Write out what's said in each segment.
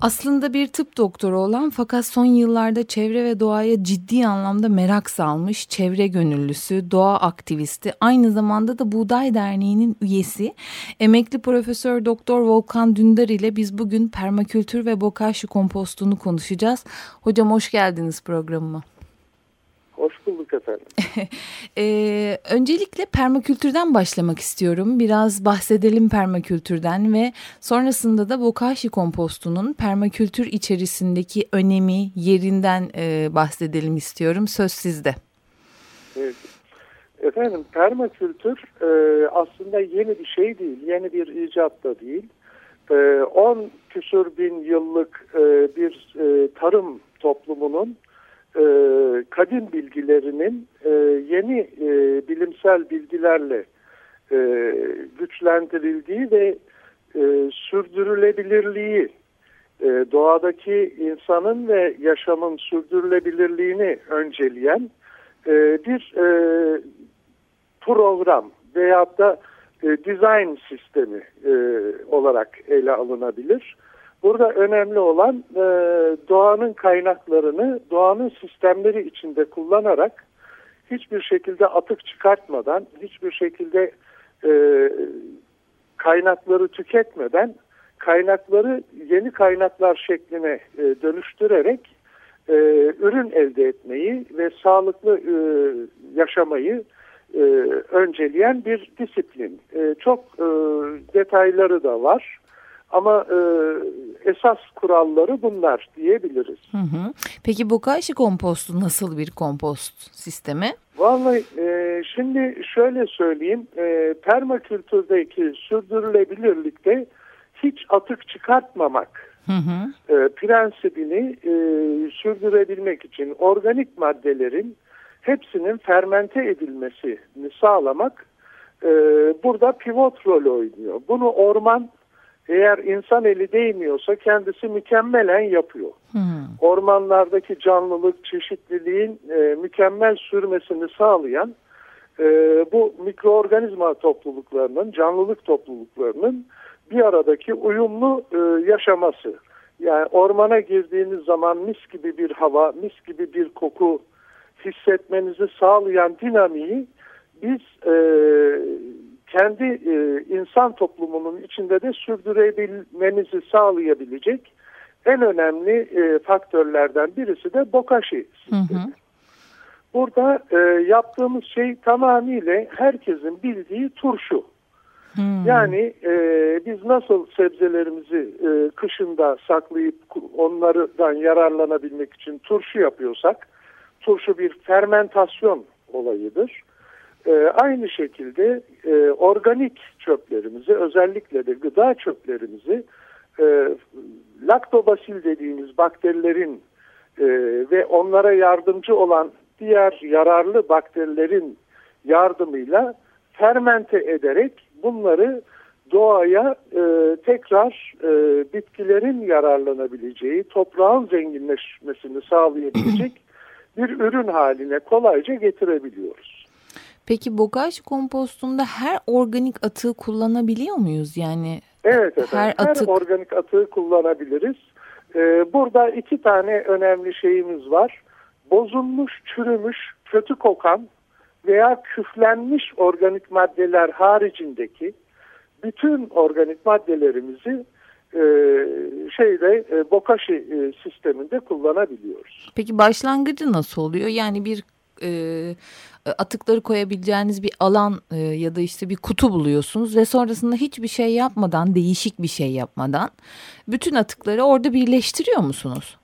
Aslında bir tıp doktoru olan fakat son yıllarda çevre ve doğaya ciddi anlamda merak salmış çevre gönüllüsü, doğa aktivisti, aynı zamanda da Buğday Derneği'nin üyesi, emekli Profesör Doktor Volkan Dündar ile biz bugün permakültür ve bokashi kompostunu konuşacağız. Hocam hoş geldiniz programıma. Hoş bulduk efendim. ee, öncelikle permakültürden başlamak istiyorum. Biraz bahsedelim permakültürden ve sonrasında da bokashi kompostunun permakültür içerisindeki önemi, yerinden e, bahsedelim istiyorum. Söz sizde. Evet. Efendim permakültür e, aslında yeni bir şey değil, yeni bir icat da değil. 10 e, küsur bin yıllık e, bir e, tarım toplumunun e, kadim bilgilerinin e, yeni e, bilimsel bilgilerle e, güçlendirildiği ve e, sürdürülebilirliği, e, doğadaki insanın ve yaşamın sürdürülebilirliğini önceleyen e, bir e, program veyahut da e, design sistemi e, olarak ele alınabilir. Burada önemli olan e, doğanın kaynaklarını doğanın sistemleri içinde kullanarak hiçbir şekilde atık çıkartmadan, hiçbir şekilde e, kaynakları tüketmeden kaynakları yeni kaynaklar şekline e, dönüştürerek e, ürün elde etmeyi ve sağlıklı e, yaşamayı e, önceleyen bir disiplin. E, çok e, detayları da var. Ama e, esas kuralları bunlar diyebiliriz. Hı hı. Peki bokashi kompostu nasıl bir kompost sistemi? Vallahi e, şimdi şöyle söyleyeyim. E, permakültürdeki sürdürülebilirlikte hiç atık çıkartmamak hı hı. E, prensibini e, sürdürebilmek için organik maddelerin hepsinin fermente edilmesini sağlamak e, burada pivot rol oynuyor. Bunu orman eğer insan eli değmiyorsa kendisi mükemmelen yapıyor. Hmm. Ormanlardaki canlılık, çeşitliliğin e, mükemmel sürmesini sağlayan e, bu mikroorganizma topluluklarının, canlılık topluluklarının bir aradaki uyumlu e, yaşaması. Yani ormana girdiğiniz zaman mis gibi bir hava, mis gibi bir koku hissetmenizi sağlayan dinamiği biz e, kendi e, insan toplumunun içinde de sürdürebilmenizi sağlayabilecek en önemli e, faktörlerden birisi de bokashi sistemi. Burada e, yaptığımız şey tamamıyla herkesin bildiği turşu. Hmm. Yani e, biz nasıl sebzelerimizi e, kışında saklayıp onlardan yararlanabilmek için turşu yapıyorsak, turşu bir fermentasyon olayıdır. E, aynı şekilde e, organik çöplerimizi özellikle de gıda çöplerimizi e, laktobasil dediğimiz bakterilerin e, ve onlara yardımcı olan diğer yararlı bakterilerin yardımıyla fermente ederek bunları doğaya e, tekrar e, bitkilerin yararlanabileceği, toprağın zenginleşmesini sağlayabilecek bir ürün haline kolayca getirebiliyoruz. Peki bogaj kompostunda her organik atığı kullanabiliyor muyuz? Yani Evet efendim. Her, atık... her organik atığı kullanabiliriz. Ee, burada iki tane önemli şeyimiz var. Bozulmuş, çürümüş, kötü kokan veya küflenmiş organik maddeler haricindeki bütün organik maddelerimizi e, şeyde e, bokashi e, sisteminde kullanabiliyoruz. Peki başlangıcı nasıl oluyor? Yani bir e, atıkları koyabileceğiniz bir alan e, ya da işte bir kutu buluyorsunuz ve sonrasında hiçbir şey yapmadan, değişik bir şey yapmadan bütün atıkları orada birleştiriyor musunuz?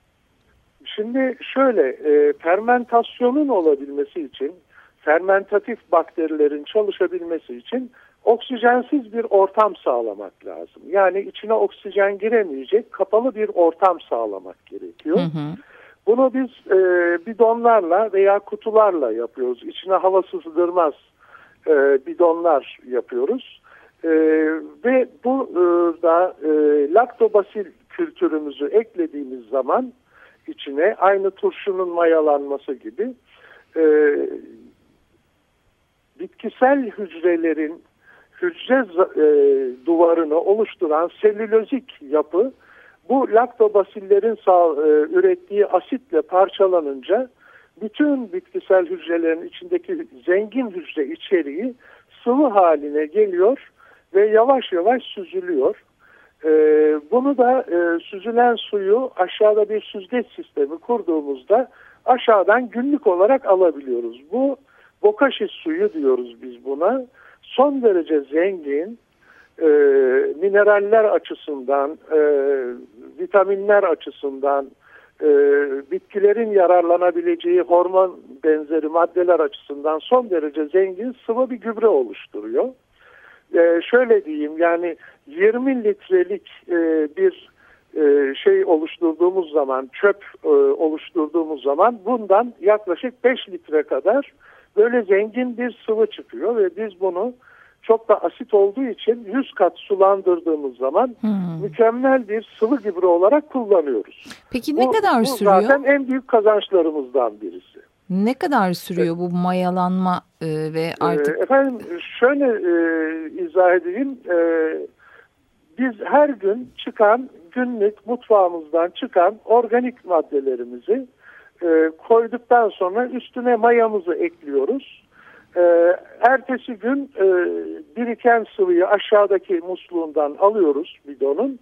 Şimdi şöyle, e, fermentasyonun olabilmesi için, fermentatif bakterilerin çalışabilmesi için oksijensiz bir ortam sağlamak lazım. Yani içine oksijen giremeyecek kapalı bir ortam sağlamak gerekiyor. Hı hı. Bunu biz e, bidonlarla veya kutularla yapıyoruz. İçine hava sızdırmaz e, bidonlar yapıyoruz. E, ve bu e, da e, laktobasil kültürümüzü eklediğimiz zaman içine aynı turşunun mayalanması gibi e, bitkisel hücrelerin hücre e, duvarını oluşturan selülozik yapı bu laktobasillerin sağ, e, ürettiği asitle parçalanınca bütün bitkisel hücrelerin içindeki zengin hücre içeriği sıvı haline geliyor ve yavaş yavaş süzülüyor. E, bunu da e, süzülen suyu aşağıda bir süzgeç sistemi kurduğumuzda aşağıdan günlük olarak alabiliyoruz. Bu bokashi suyu diyoruz biz buna. Son derece zengin, e, mineraller açısından, e, vitaminler açısından, e, bitkilerin yararlanabileceği hormon benzeri maddeler açısından son derece zengin sıvı bir gübre oluşturuyor. E, şöyle diyeyim yani 20 litrelik e, bir e, şey oluşturduğumuz zaman çöp e, oluşturduğumuz zaman bundan yaklaşık 5 litre kadar böyle zengin bir sıvı çıkıyor ve biz bunu çok da asit olduğu için 100 kat sulandırdığımız zaman hmm. mükemmel bir sıvı gübre olarak kullanıyoruz. Peki ne bu, kadar bu sürüyor? zaten en büyük kazançlarımızdan birisi. Ne kadar sürüyor bu mayalanma e, ve artık? E, efendim şöyle e, izah edeyim. E, biz her gün çıkan günlük mutfağımızdan çıkan organik maddelerimizi e, koyduktan sonra üstüne mayamızı ekliyoruz. E, ertesi gün e, biriken sıvıyı aşağıdaki musluğundan alıyoruz bidonun.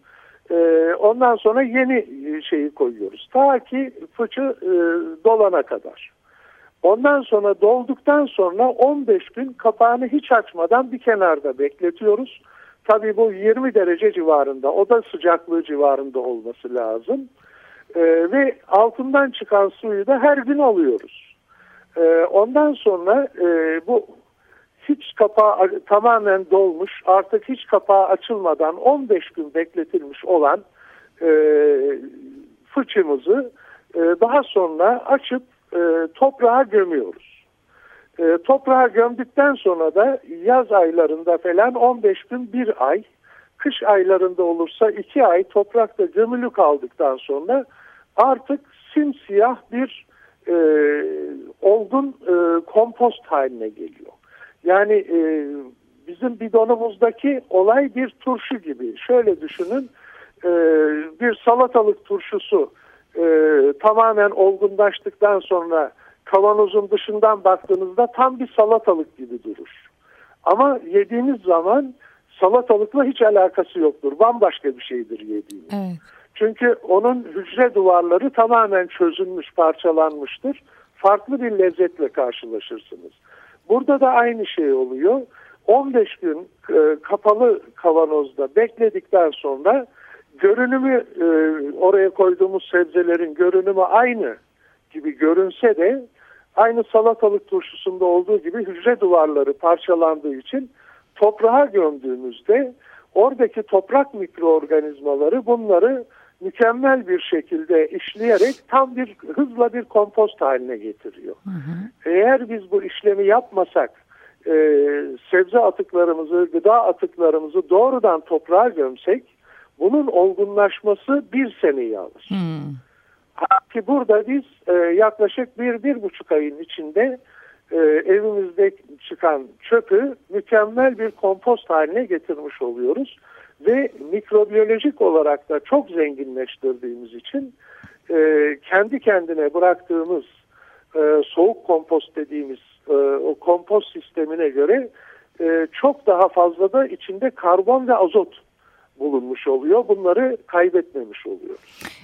E, ondan sonra yeni şeyi koyuyoruz. Ta ki fıçı e, dolana kadar. Ondan sonra dolduktan sonra 15 gün kapağını hiç açmadan bir kenarda bekletiyoruz. Tabii bu 20 derece civarında, oda sıcaklığı civarında olması lazım. E, ve altından çıkan suyu da her gün alıyoruz. E, ondan sonra e, bu hiç kapağı tamamen dolmuş, artık hiç kapağı açılmadan 15 gün bekletilmiş olan e, fıçımızı e, daha sonra açıp e, toprağa gömüyoruz. E, toprağa gömdükten sonra da yaz aylarında falan 15 gün bir ay, kış aylarında olursa iki ay toprakta gömülü kaldıktan sonra artık simsiyah bir e, olgun e, kompost haline geliyor. Yani e, bizim bidonumuzdaki olay bir turşu gibi. Şöyle düşünün e, bir salatalık turşusu e, tamamen olgunlaştıktan sonra kavanozun dışından baktığınızda tam bir salatalık gibi durur. Ama yediğiniz zaman salatalıkla hiç alakası yoktur. Bambaşka bir şeydir yediğiniz. Evet. Çünkü onun hücre duvarları tamamen çözülmüş, parçalanmıştır. Farklı bir lezzetle karşılaşırsınız. Burada da aynı şey oluyor. 15 gün e, kapalı kavanozda bekledikten sonra görünümü e, oraya koyduğumuz sebzelerin görünümü aynı gibi görünse de aynı salatalık turşusunda olduğu gibi hücre duvarları parçalandığı için toprağa gömdüğümüzde oradaki toprak mikroorganizmaları bunları mükemmel bir şekilde işleyerek tam bir hızla bir kompost haline getiriyor. Hı hı. Eğer biz bu işlemi yapmasak e, sebze atıklarımızı, gıda atıklarımızı doğrudan toprağa gömsek bunun olgunlaşması bir seneyi alır. Hmm. Ki burada biz e, yaklaşık bir, bir buçuk ayın içinde e, evimizde çıkan çöpü mükemmel bir kompost haline getirmiş oluyoruz ve mikrobiyolojik olarak da çok zenginleştirdiğimiz için e, kendi kendine bıraktığımız e, soğuk kompost dediğimiz e, o kompost sistemine göre e, çok daha fazla da içinde karbon ve azot bulunmuş oluyor. Bunları kaybetmemiş oluyor.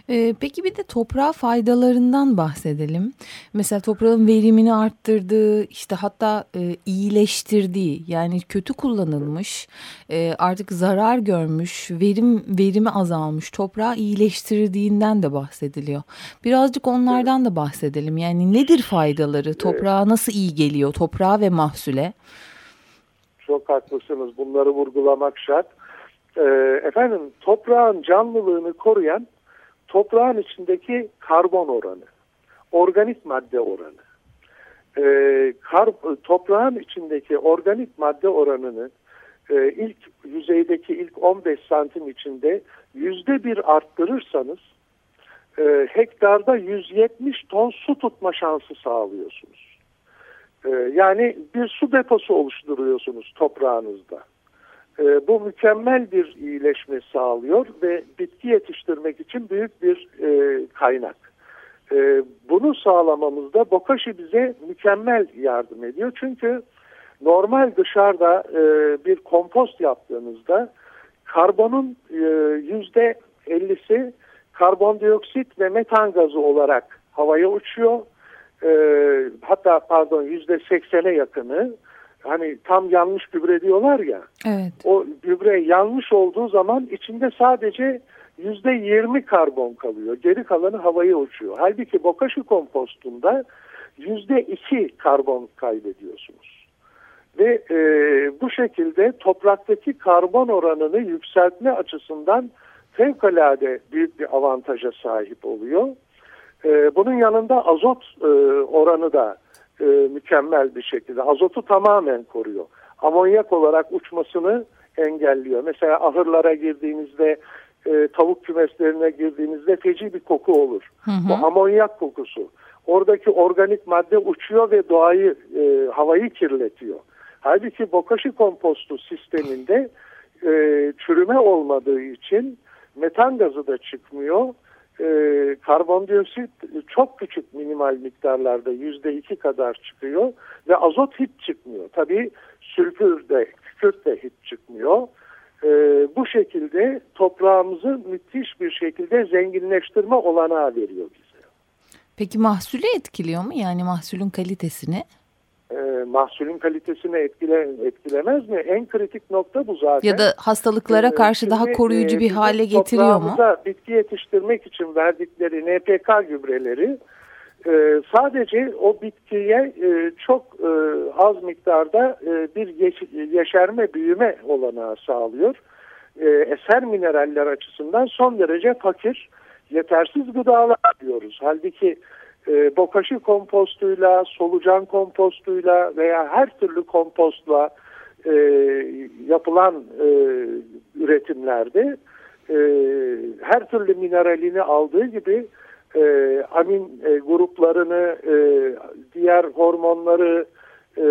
Ee, peki bir de toprağa faydalarından bahsedelim. Mesela toprağın verimini arttırdığı, işte hatta e, iyileştirdiği, yani kötü kullanılmış, e, artık zarar görmüş, verim verimi azalmış, toprağı iyileştirdiğinden de bahsediliyor. Birazcık onlardan da bahsedelim. Yani nedir faydaları? Toprağa nasıl iyi geliyor? Toprağa ve mahsule? Çok haklısınız. Bunları vurgulamak şart. E, efendim toprağın canlılığını koruyan toprağın içindeki karbon oranı, organik madde oranı. e, kar, toprağın içindeki organik madde oranını e, ilk yüzeydeki ilk 15 santim içinde yüzde bir arttırırsanız e, hektarda 170 ton su tutma şansı sağlıyorsunuz. E, yani bir su deposu oluşturuyorsunuz toprağınızda. E, bu mükemmel bir iyileşme sağlıyor ve bitki yetiştirmek için büyük bir e, kaynak. E, bunu sağlamamızda Bokashi bize mükemmel yardım ediyor. Çünkü normal dışarıda e, bir kompost yaptığınızda karbonun e, yüzde 50'si karbondioksit ve metan gazı olarak havaya uçuyor. E, hatta pardon yüzde seksene yakını hani tam yanlış gübre diyorlar ya. Evet. O gübre yanlış olduğu zaman içinde sadece yüzde yirmi karbon kalıyor. Geri kalanı havaya uçuyor. Halbuki bokashi kompostunda yüzde iki karbon kaybediyorsunuz. Ve e, bu şekilde topraktaki karbon oranını yükseltme açısından fevkalade büyük bir avantaja sahip oluyor. E, bunun yanında azot e, oranı da e, mükemmel bir şekilde. Azotu tamamen koruyor. Amonyak olarak uçmasını engelliyor. Mesela ahırlara girdiğinizde e, tavuk kümeslerine girdiğinizde feci bir koku olur. Hı hı. Bu amonyak kokusu. Oradaki organik madde uçuyor ve doğayı, e, havayı kirletiyor. Halbuki bokashi kompostu sisteminde e, çürüme olmadığı için metan gazı da çıkmıyor. E, karbondioksit çok küçük minimal miktarlarda yüzde iki kadar çıkıyor ve azot hiç çıkmıyor. Tabii sülfür de, kükürt de hiç çıkmıyor. E, bu şekilde toprağımızı müthiş bir şekilde zenginleştirme olanağı veriyor bize. Peki mahsulü etkiliyor mu? Yani mahsulün kalitesini? Mahsulün kalitesini etkile, etkilemez mi? En kritik nokta bu zaten. Ya da hastalıklara e, karşı Şimdi, daha koruyucu e, bir hale getiriyor mu? bitki yetiştirmek için verdikleri NPK gübreleri e, sadece o bitkiye e, çok e, az miktarda e, bir yeş yeşerme, büyüme olanağı sağlıyor. E, eser mineraller açısından son derece fakir, yetersiz gıdalar diyoruz. Halbuki e, bokashi kompostuyla, solucan kompostuyla veya her türlü kompostla e, yapılan e, üretimlerde e, her türlü mineralini aldığı gibi e, amin e, gruplarını, e, diğer hormonları, e,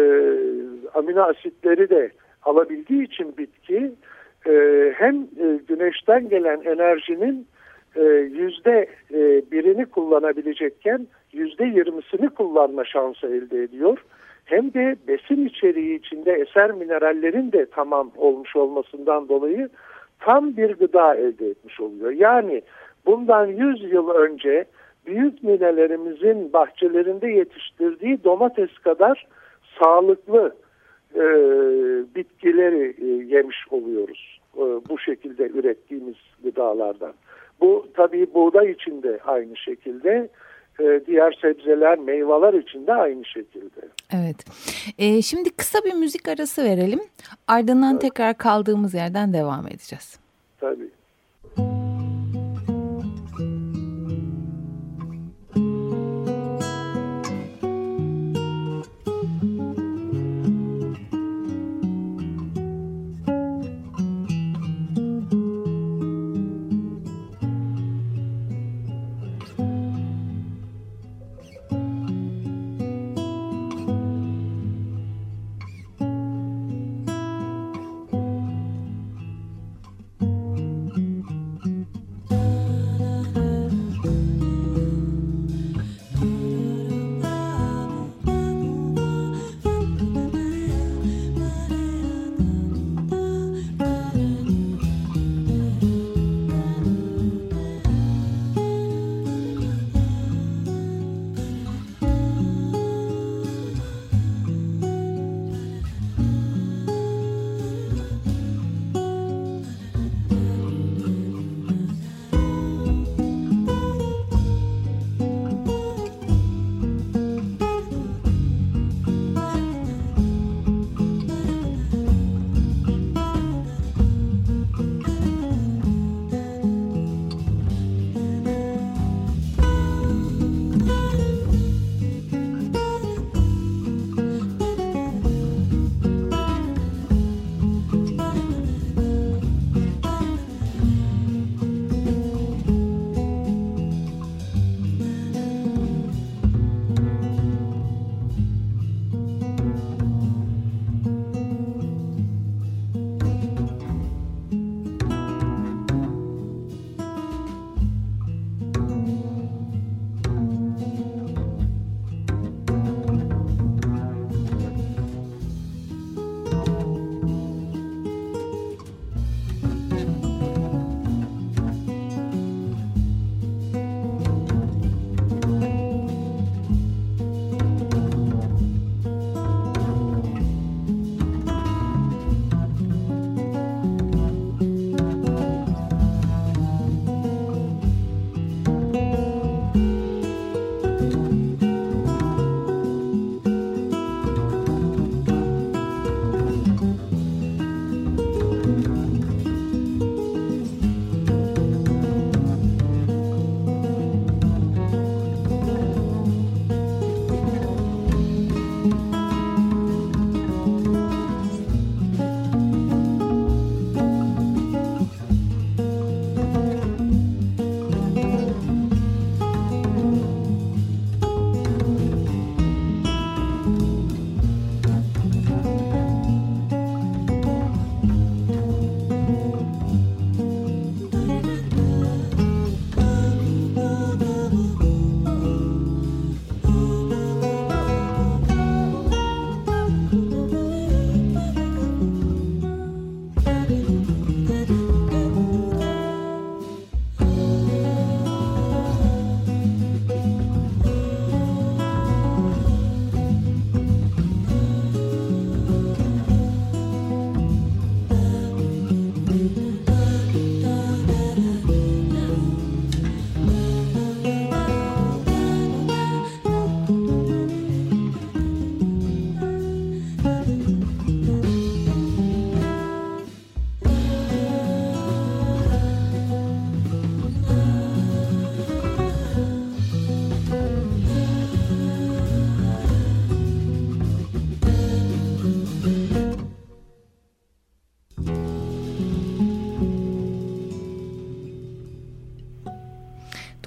amino asitleri de alabildiği için bitki e, hem e, güneşten gelen enerjinin e, yüzde e, birini kullanabilecekken yüzde yirmisini kullanma şansı elde ediyor. Hem de besin içeriği içinde eser minerallerin de tamam olmuş olmasından dolayı tam bir gıda elde etmiş oluyor. Yani bundan 100 yıl önce büyük ninelerimizin bahçelerinde yetiştirdiği domates kadar sağlıklı e, bitkileri e, yemiş oluyoruz. E, bu şekilde ürettiğimiz gıdalardan. Bu tabii buğday için de aynı şekilde diğer sebzeler, meyveler için de aynı şekilde. Evet. E, şimdi kısa bir müzik arası verelim. Ardından evet. tekrar kaldığımız yerden devam edeceğiz. Tabii.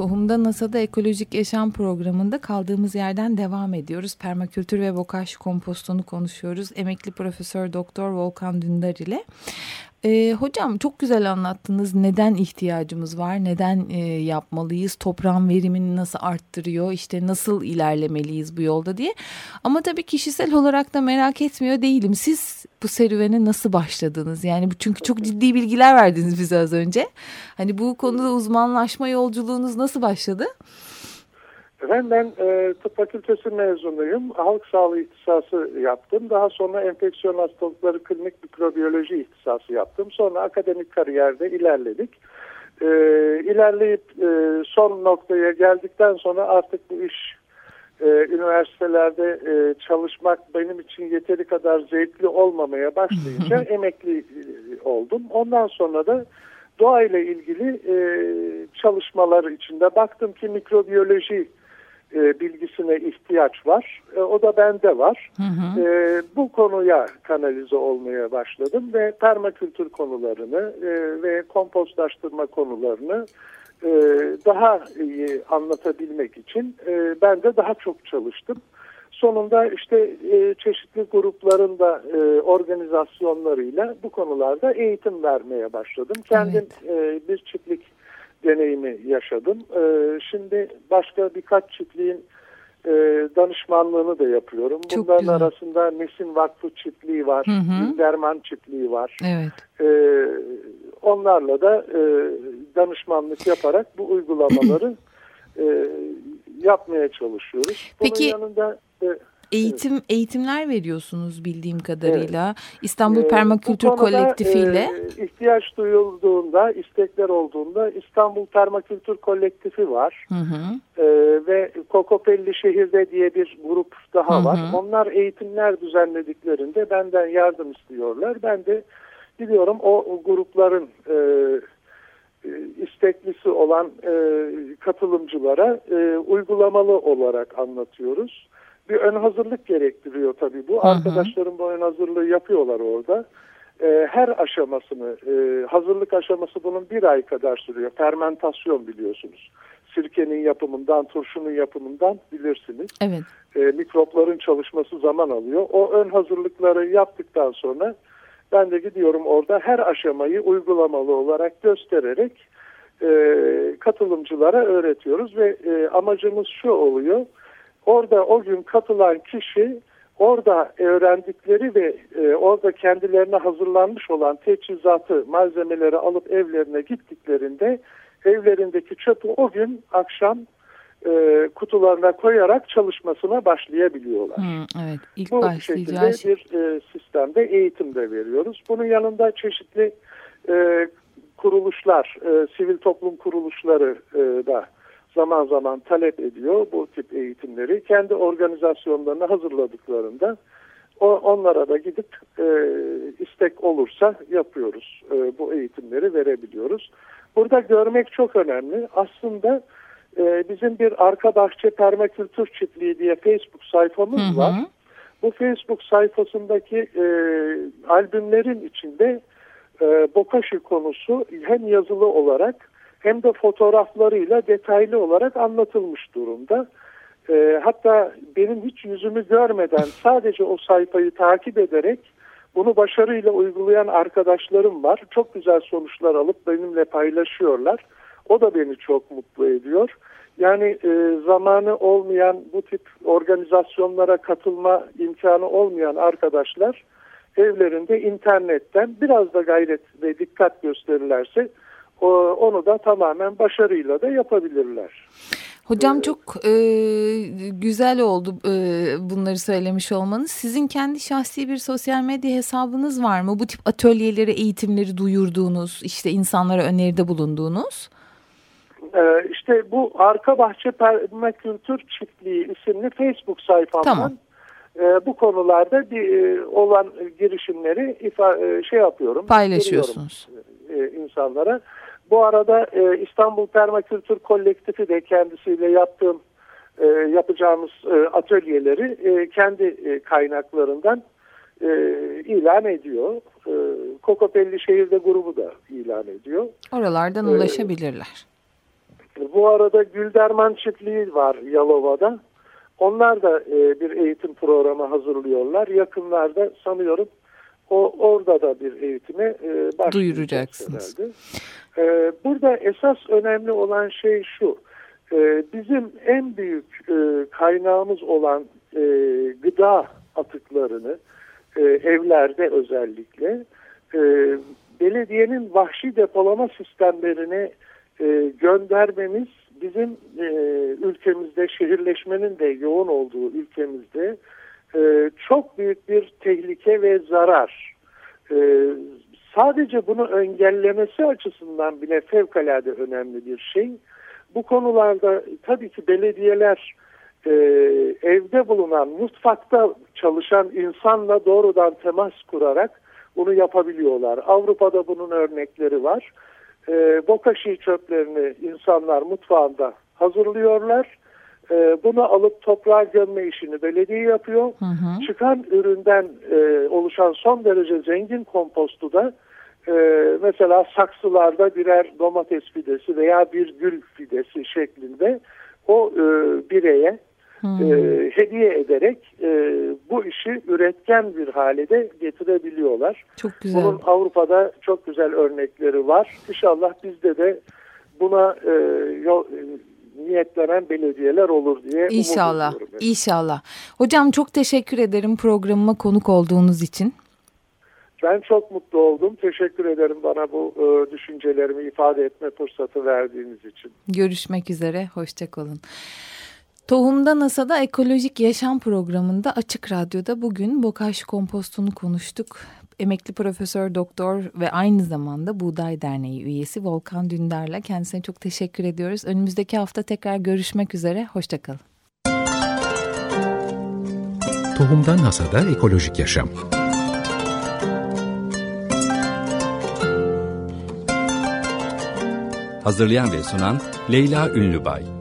Tohumda NASA'da Ekolojik Yaşam programında kaldığımız yerden devam ediyoruz. Permakültür ve bokashi kompostunu konuşuyoruz. Emekli Profesör Doktor Volkan Dündar ile. E, hocam çok güzel anlattınız neden ihtiyacımız var, neden e, yapmalıyız, toprağın verimini nasıl arttırıyor, işte nasıl ilerlemeliyiz bu yolda diye. Ama tabii kişisel olarak da merak etmiyor değilim. Siz bu serüvene nasıl başladınız? Yani çünkü çok ciddi bilgiler verdiniz bize az önce. Hani bu konuda uzmanlaşma yolculuğunuz nasıl başladı? Ben, ben e, tıp fakültesi mezunuyum. Halk sağlığı ihtisası yaptım. Daha sonra enfeksiyon hastalıkları klinik mikrobiyoloji ihtisası yaptım. Sonra akademik kariyerde ilerledik. E, ilerleyip e, son noktaya geldikten sonra artık bu iş e, üniversitelerde e, çalışmak benim için yeteri kadar zevkli olmamaya başlayınca emekli e, oldum. Ondan sonra da doğayla ilgili e, çalışmalar içinde baktım ki mikrobiyoloji e, bilgisine ihtiyaç var. E, o da bende var. Hı hı. E, bu konuya kanalize olmaya başladım ve permakültür konularını e, ve kompostlaştırma konularını e, daha iyi anlatabilmek için e, ben de daha çok çalıştım. Sonunda işte e, çeşitli grupların da e, organizasyonlarıyla bu konularda eğitim vermeye başladım. Kendim evet. e, bir çiftlik deneyimi yaşadım. E, şimdi başka birkaç çiftliğin e, danışmanlığını da yapıyorum. Çok Bunların güzel. arasında Nesin Vakfı çiftliği var, Derman çiftliği var. Evet. E, onlarla da e, danışmanlık yaparak bu uygulamaları e, yapmaya çalışıyoruz. Bunun Peki, yanında... E, Eğitim evet. eğitimler veriyorsunuz bildiğim kadarıyla. Evet. İstanbul ee, Permakültür Kolektifi ile. E, ihtiyaç duyulduğunda, istekler olduğunda İstanbul Permakültür Kolektifi var. Hı hı. E, ve Kokopelli şehirde diye bir grup daha hı hı. var. Onlar eğitimler düzenlediklerinde benden yardım istiyorlar. Ben de biliyorum o grupların e, e, isteklisi olan e, katılımcılara e, uygulamalı olarak anlatıyoruz bir ön hazırlık gerektiriyor tabii bu. Hı hı. Arkadaşlarım bu ön hazırlığı yapıyorlar orada. E, her aşamasını, e, hazırlık aşaması bunun bir ay kadar sürüyor. Fermentasyon biliyorsunuz. Sirkenin yapımından, turşunun yapımından bilirsiniz. Evet. E, mikropların çalışması zaman alıyor. O ön hazırlıkları yaptıktan sonra ben de gidiyorum orada her aşamayı uygulamalı olarak göstererek e, katılımcılara öğretiyoruz ve e, amacımız şu oluyor orada o gün katılan kişi orada öğrendikleri ve e, orada kendilerine hazırlanmış olan teçhizatı, malzemeleri alıp evlerine gittiklerinde evlerindeki çöpü o gün akşam e, kutularına koyarak çalışmasına başlayabiliyorlar. Hmm, evet, ilk Bu şekilde şey. bir e, sistemde eğitim de veriyoruz. Bunun yanında çeşitli e, kuruluşlar, e, sivil toplum kuruluşları e, da zaman zaman talep ediyor bu tip eğitimleri. Kendi organizasyonlarını hazırladıklarında o, onlara da gidip e, istek olursa yapıyoruz. E, bu eğitimleri verebiliyoruz. Burada görmek çok önemli. Aslında e, bizim bir arka bahçe permakültür çiftliği diye Facebook sayfamız hı hı. var. Bu Facebook sayfasındaki e, albümlerin içinde e, Bokashi konusu hem yazılı olarak hem de fotoğraflarıyla detaylı olarak anlatılmış durumda. E, hatta benim hiç yüzümü görmeden sadece o sayfayı takip ederek bunu başarıyla uygulayan arkadaşlarım var. Çok güzel sonuçlar alıp benimle paylaşıyorlar. O da beni çok mutlu ediyor. Yani e, zamanı olmayan bu tip organizasyonlara katılma imkanı olmayan arkadaşlar evlerinde internetten biraz da gayret ve dikkat gösterirlerse onu da tamamen başarıyla da yapabilirler. Hocam çok e, güzel oldu e, bunları söylemiş olmanız. Sizin kendi şahsi bir sosyal medya hesabınız var mı? Bu tip atölyeleri, eğitimleri duyurduğunuz, işte insanlara öneride bulunduğunuz? Ee, işte bu Arka Bahçe Permakültür Çiftliği isimli Facebook sayfamdan tamam. E, bu konularda bir e, olan girişimleri ifa, e, şey yapıyorum. Paylaşıyorsunuz. E, insanlara. Bu arada e, İstanbul Permakültür Kolektifi de kendisiyle yaptığım e, yapacağımız e, atölyeleri e, kendi e, kaynaklarından e, ilan ediyor. E, Kokopelli Şehirde grubu da ilan ediyor. Oralardan e, ulaşabilirler. Bu arada Gülderman Çiftliği var Yalova'da. Onlar da e, bir eğitim programı hazırlıyorlar. Yakınlarda sanıyorum o orada da bir eğitime e, Duyuracaksınız. E, burada esas önemli olan şey şu. E, bizim en büyük e, kaynağımız olan e, gıda atıklarını e, evlerde özellikle e, belediyenin vahşi depolama sistemlerine e, göndermemiz bizim e, ülkemizde şehirleşmenin de yoğun olduğu ülkemizde e, çok büyük bir tehlike ve zarar. E, sadece bunu engellemesi açısından bile fevkalade önemli bir şey. Bu konularda tabii ki belediyeler e, evde bulunan, mutfakta çalışan insanla doğrudan temas kurarak bunu yapabiliyorlar. Avrupa'da bunun örnekleri var. E, bokashi çöplerini insanlar mutfağında hazırlıyorlar. E, bunu alıp toprağa gömme işini belediye yapıyor. Hı hı. Çıkan üründen e, oluşan son derece zengin kompostu da e, mesela saksılarda birer domates fidesi veya bir gül fidesi şeklinde o e, bireye hmm. e, hediye ederek e, bu işi üretken bir hale de getirebiliyorlar. Çok güzel. Bunun Avrupa'da çok güzel örnekleri var. İnşallah bizde de buna e, yol, e, niyetlenen belediyeler olur diye İnşallah, inşallah. Hocam çok teşekkür ederim programıma konuk olduğunuz için. Ben çok mutlu oldum. Teşekkür ederim bana bu e, düşüncelerimi ifade etme fırsatı verdiğiniz için. Görüşmek üzere, hoşçakalın. Tohumda NASA'da ekolojik yaşam programında Açık Radyo'da bugün Bokaş kompostunu konuştuk. Emekli Profesör Doktor ve aynı zamanda Buğday Derneği üyesi Volkan Dündar'la kendisine çok teşekkür ediyoruz. Önümüzdeki hafta tekrar görüşmek üzere, hoşçakalın. Tohumdan Hasada Ekolojik Yaşam Hazırlayan ve sunan Leyla Ünlübay